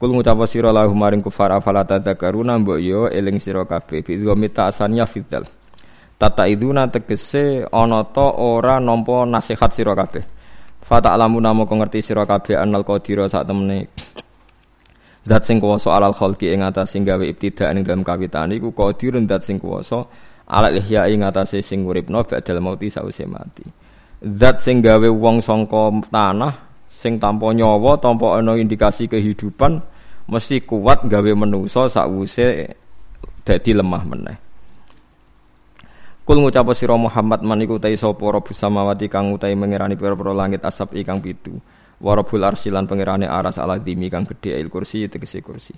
Kul ngucap sira lahu maring kufar afala tadzakaruna mbok yo eling sira kabeh bi mita asannya fidal. Tata iduna tegese ana ta ora nampa nasihat sira kabeh. Fata alamu namo kau ngerti sira kabeh anal qadira sak temene. Zat sing kuwasa alal khalqi ing atas sing gawe ibtidaan ing dalam kawitan iku qadirun zat sing kuwasa alal ihya ing atase sing uripno ba'dal mauti sause mati. Zat sing gawe wong sangka tanah sing tanpa nyawa tanpa ana indikasi kehidupan mesti kuat gawe menusa sakwuse dadi lemah meneh. Kul ngucap sira Muhammad man iku utai sapa rabbus samawati kang utai mengerani pira-pira langit asap ikang pitu. Wa rabbul arsilan pangerane aras ala dimi kang gedhe il kursi tegese kursi.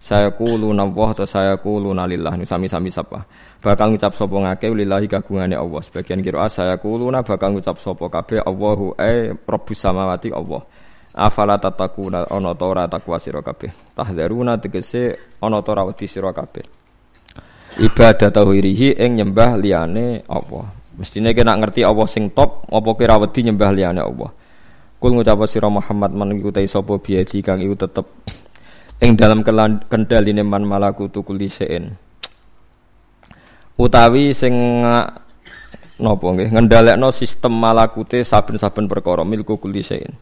Saya kulu nawah atau saya kulu nalillah nu sami sami sapa? Bakal ngucap sapa ngake lillahi kagungane Allah. Sebagian kira saya kulu na bakal ngucap sapa kabeh Allahu e rabbus samawati Allah afala tatakuna ana ta ora takwa sira kabeh. Tahdaruna tegese ana ta ora wedi sira kabeh. Ibadah tauhirihi ing nyembah liyane Allah. Mestine kena ngerti Allah sing top apa kira wedi nyembah liyane Allah. Kul ngucap sira Muhammad man ikutai sapa biadi kang iku tetep ing dalam kendali man malakutu kulli sein utawi sing napa nggih? Ngendhalekno sistem malakute saben-saben perkara milku kulli sein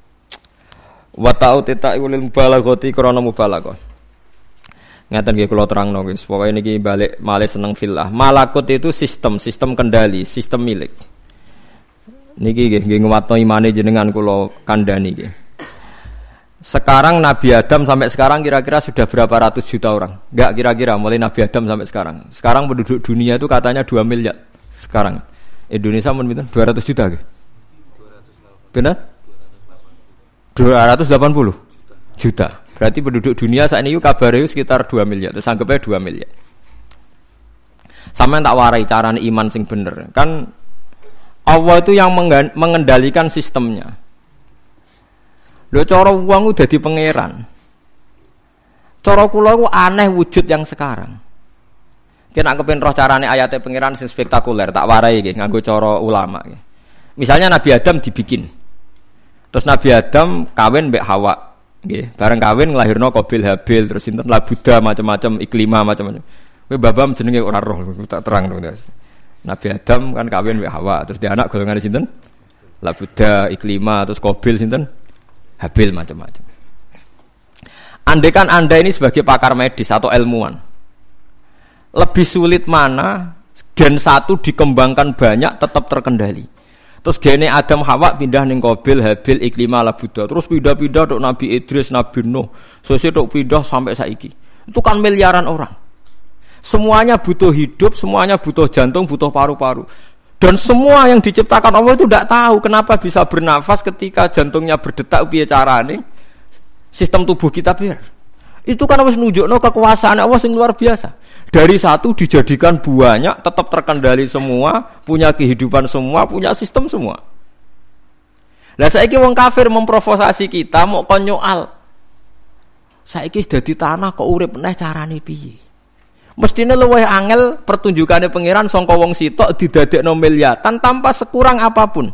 wa ta'u tita ulil mubalaghati krana mubalaghah ngaten nggih kula terangno guys pokoke niki balik malih seneng filah malakut itu sistem sistem kendali sistem milik niki nggih nggih nguwatno imane jenengan kula kandhani nggih sekarang Nabi Adam sampai sekarang kira-kira sudah berapa ratus juta orang? Enggak kira-kira mulai Nabi Adam sampai sekarang. Sekarang penduduk dunia itu katanya 2 miliar. Sekarang Indonesia mun 200 juta. Benar? 280 juta. Berarti penduduk dunia saat ini kabarnya sekitar 2 miliar. Terus anggapnya 2 miliar. Sama yang tak warai cara iman sing bener. Kan Allah itu yang mengendalikan sistemnya. Lho cara wong udah di pangeran. Cara kula ku aneh wujud yang sekarang. Kena kepen roh carane ayatnya pangeran sing spektakuler, tak warai nggih nganggo cara ulama. Misalnya Nabi Adam dibikin. Terus Nabi Adam kawin mbek Hawa. Nggih, bareng kawin nglahirno Qabil Habil terus sinten lah Buddha macam-macam iklima macam-macam. Kowe babam jenenge ora roh tak terang dong. Nabi Adam kan kawin mbek Hawa, terus dia anak golongan sinten? Lah Buddha, iklima, terus Qabil sinten? Habil macam-macam. Andai kan Anda ini sebagai pakar medis atau ilmuwan, lebih sulit mana gen satu dikembangkan banyak tetap terkendali. Terus gene Adam Hawa pindah ning Qabil, Habil, Iklima, Buddha. Terus pindah-pindah untuk Nabi Idris, Nabi Nuh. Sesuk tok pindah sampai saiki. Itu kan miliaran orang. Semuanya butuh hidup, semuanya butuh jantung, butuh paru-paru. Dan semua yang diciptakan Allah itu tidak tahu kenapa bisa bernafas ketika jantungnya berdetak piye carane sistem tubuh kita biar. Itu kan harus nunjukno kekuasaan Allah yang luar biasa. Dari satu dijadikan banyak, tetap terkendali semua, punya kehidupan semua, punya sistem semua. Lah saiki wong kafir memprovokasi kita mau konyoal. Saiki sudah di tanah kok urip neh carane piye? Mestinya luwih angel pertunjukannya pangeran songko wong sitok didadekno miliatan tanpa sekurang apa pun.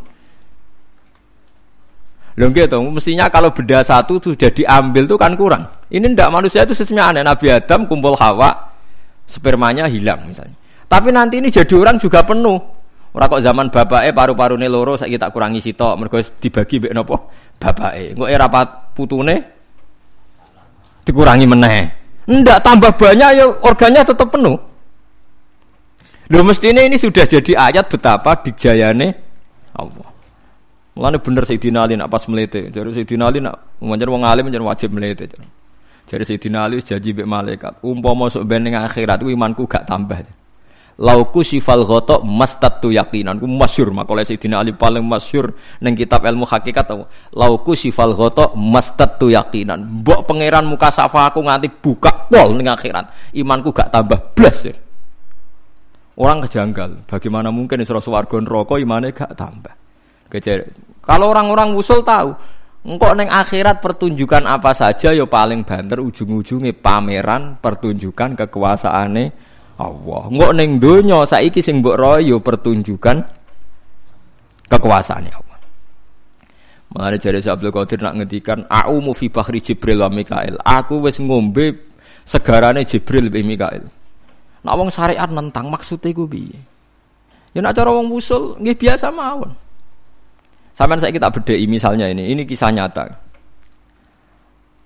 Lho gitu, mestinya kalau beda satu sudah diambil tuh kan kurang. Ini ndak manusia itu sistemnya aneh. Nabi Adam kumpul Hawa, spermanya hilang misalnya. Tapi nanti ini jadi orang juga penuh. Orang kok zaman bapak eh paru-paru loro saya kita kurangi sitok, mereka dibagi bek nopo bapak eh. Kok era putune dikurangi meneh. Ndak tambah banyak ya organnya tetap penuh. Loh mestinya ini sudah jadi ayat betapa dijayane Allah. Mulane bener Sayyidina Ali nak pas melete. Jadi Sayyidina Ali nak menjadi wong alim menjadi wajib melete. Jadi Sayyidina Ali janji mbek malaikat, umpama masuk ben akhirat imanku gak tambah. Lauku sifal gotok mastatu yakinan. Ku masyur makola Sayyidina Ali paling masyur neng kitab ilmu hakikat tau. Lauku sifal gotok mastatu yakinan. Mbok pangeran muka safa aku nganti buka pol neng akhirat. Imanku gak tambah blas. Orang kejanggal. Bagaimana mungkin isra swarga neraka imane gak tambah. Kejar. Kalau orang-orang usul tahu, engkau neng akhirat pertunjukan apa saja yo ya paling banter ujung-ujungnya pameran pertunjukan kekuasaane Allah. Engko ning donya saiki sing mbok royo pertunjukan kekuasaannya Allah. Mengenai jari Abdul Qadir nak ngendikan aku fi bahri Jibril wa Mikail. Aku wis ngombe segarane Jibril be Mikail. Nak wong syariat nentang maksudnya gue piye? Ya nak cara wong usul nggih biasa mawon. Sampai saya kita bedai misalnya ini, ini kisah nyata.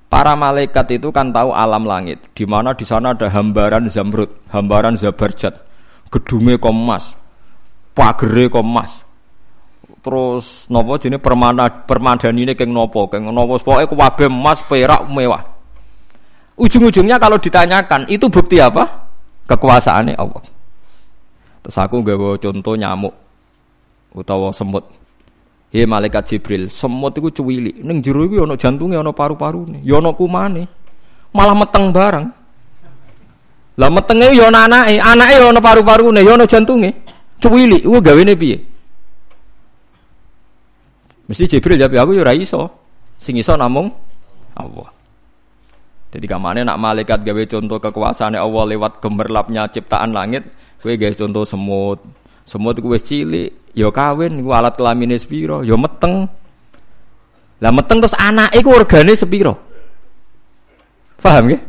Para malaikat itu kan tahu alam langit, di mana di sana ada hambaran zamrud, hambaran zabarjat, gedungnya komas, pagere komas, terus nopo jenis permana permadan ini keng nopo, keng nopo, pokoknya kuwabe emas, perak, mewah. Ujung-ujungnya kalau ditanyakan itu bukti apa? Kekuasaannya Allah. Terus aku bawa contoh nyamuk utawa semut. Hei malaikat Jibril, semut itu cuwili. Neng jero iku ana jantunge, ana paru-parune, ya ana kumane. Malah meteng bareng. Lah metenge ya ana anake, anake ya ana paru-parune, ya ana jantunge. Cuwili, ku gawene piye? Mesti Jibril jawab aku ya ora iso. Sing iso namung Allah. Jadi kamane nak malaikat gawe contoh kekuasaan Allah lewat gemerlapnya ciptaan langit, kowe gawe contoh semut. Semut iku wis cilik, ya kawin iku alat kelamin sepiro, ya meteng. Lah meteng terus anake iku organe sepiro? Paham ya?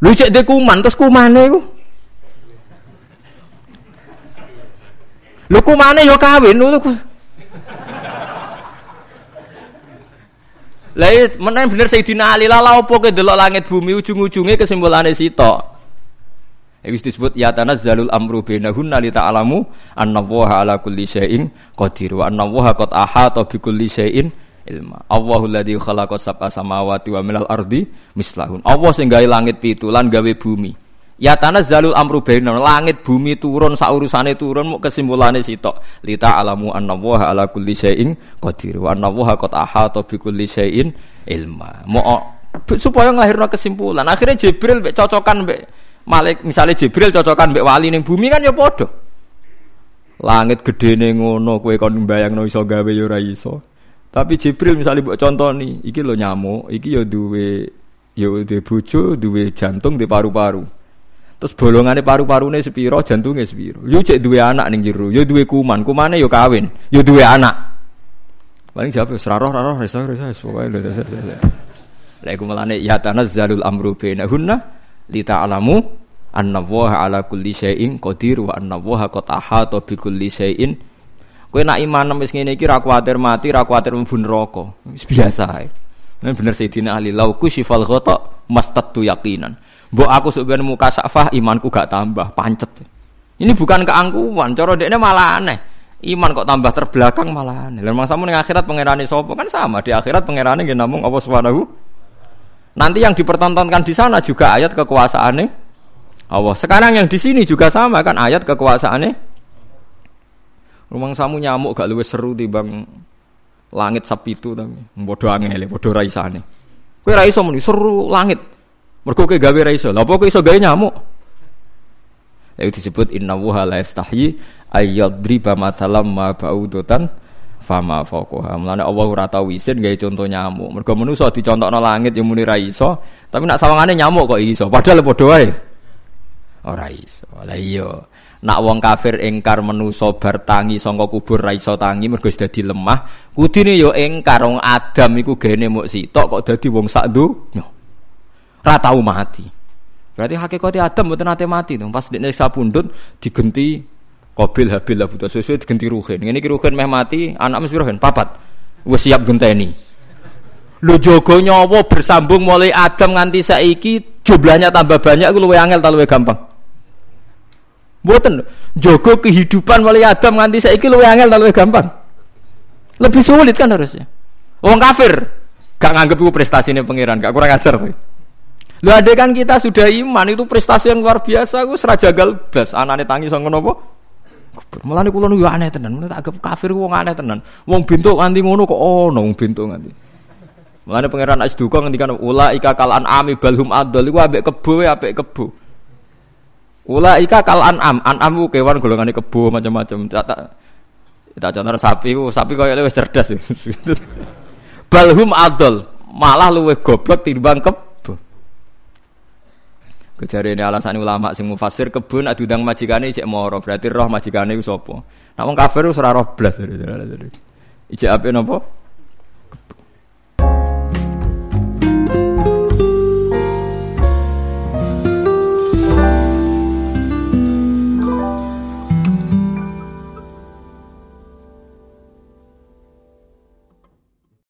Lu cek de kuman terus kumane iku. Lu kumane ya kawin lu. Lah iya, menen bener Sayyidina Ali lah opo ke delok langit bumi ujung-ujunge kesimpulane sitok. Iku disebut ya tanazzalul amru bainahunna li ta'lamu annallaha ala kulli syai'in qadir wa annallaha qad ahata bi kulli syai'in ilma. Allahu alladzi khalaqa sab'a samawati wa minal ardi mislahun. Allah sing gawe langit pitu lan gawe bumi. Ya tanazzalul amru bainahunna langit bumi turun sak urusane turun muk kesimpulane sitok. Li ta'lamu annallaha ala kulli syai'in qadir wa annallaha qad ahata bi kulli syai'in ilma. Mau supaya nglahirno kesimpulan. Akhirnya Jibril mbek cocokan mbek Malik misalnya Jibril cocokan mbek wali ning bumi kan ya padha. Langit gedene ngono kowe kon mbayangno iso gawe ya ora iso. Tapi Jibril misalnya mbok contoni, iki lho nyamuk, iki ya duwe ya duwe bojo, duwe jantung, duwe paru-paru. Terus bolongane paru-parune sepiro, jantunge sepiro. Yo cek duwe anak ning jero, yo duwe kuman, kumane yo kawin, yo duwe anak. Paling jawab seraroh raroh resa resa pokoke lho. Lha iku melane ya tanazzalul amru bainahunna li ta'lamu anna waha ala kulli syai'in qadir wa anna waha qad ahata bi kulli syai'in. Kowe nak iman wis ngene iki ra kuwatir mati ra kuwatir mlebu neraka. Wis biasa ae. Nah, bener Sayyidina Ali lau kusyifal ghata mastattu yaqinan. Mbok aku ben muka safah imanku gak tambah. Pancet. Ini bukan keangkuhan cara dekne malah aneh. Iman kok tambah terbelakang malah aneh. Lan mangsamu ning akhirat pangerane sapa? Kan sama di akhirat pangerane nggih namung apa Subhanahu Nanti yang dipertontonkan di sana juga ayat kekuasaannya Allah. Sekarang yang di sini juga sama kan ayat kekuasaannya. Rumang samu nyamuk gak luwes seru di bang langit sapi itu tapi bodoh angel, bodoh raisane. Kue raiso muni seru langit. Mergo gawe raiso. Lah apa kowe gawe nyamuk? Itu disebut inna wuha la yastahyi ayyadriba mathalam ma ba'udatan fama faqaha. Mulane Allah ora tau isin gawe contoh nyamuk. Mergo manusa dicontokno langit yang muni ra iso, tapi nak sawangane nyamuk kok iso. Padahal padha wae. Ora iso. Lah iya. Nak wong kafir engkar menusa bar tangi sangka kubur ra iso tangi mergo dadi lemah, kudune yo engkar wong Adam iku gene muk sitok kok dadi wong sak donya. Ra tau mati. Berarti hakikatnya Adam mboten nate mati dong. Pas dekne sapundhut digenti Qabil Habil lah butuh sesuai diganti Ruhin. Ini Ruhin meh mati, anak mesti Ruhin papat. Wes siap genteni. Lu jogo nyawa bersambung mulai Adam nganti saiki jumlahnya tambah banyak aku luwe angel ta luwe gampang. Mboten. Jogo kehidupan mulai Adam nganti saiki luwe angel ta gampang. Lebih sulit kan harusnya. Wong kafir gak nganggep itu prestasi ini pangeran, gak kurang ajar. Lu ada kan kita sudah iman itu prestasi yang luar biasa, aku serajagal blas anane tangi sangka nopo Malah nih kulon aneh tenan, mulane tak kafir wong aneh tenan. Wong bintuk nganti ngono kok ono wong bintuk nganti. Mulane pangeran Asduka ngendikan ula ika kalan ami balhum adol iku ambek kebo ambek kebo. Ula ika kal an'am, an'am ku kewan golongane kebo macam-macam. Tak tak contoh sapi sapi koyo luwih cerdas. balhum adol, malah luwih goblok timbang kebo. Kejari ini alasan ulama sing mufasir kebun adu dang majikane cek moro berarti roh majikane ku sapa. Nak wong kafir ora roh blas. Ijek ape napa?